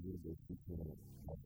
trabalhadores da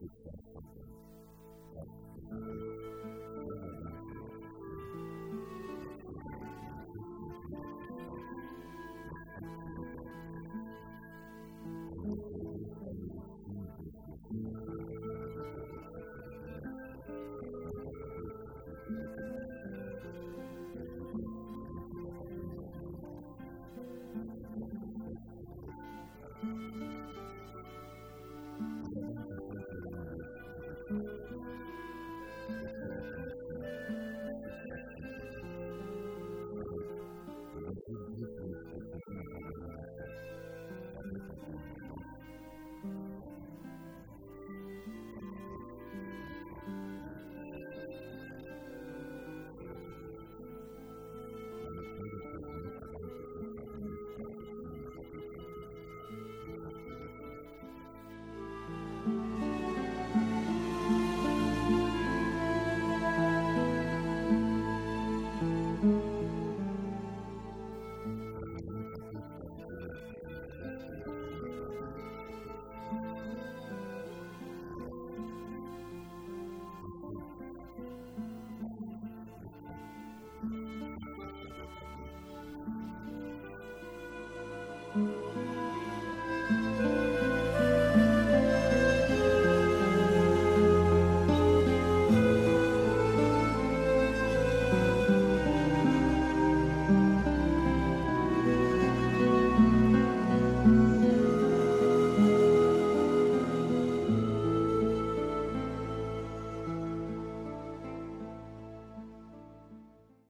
good sense of.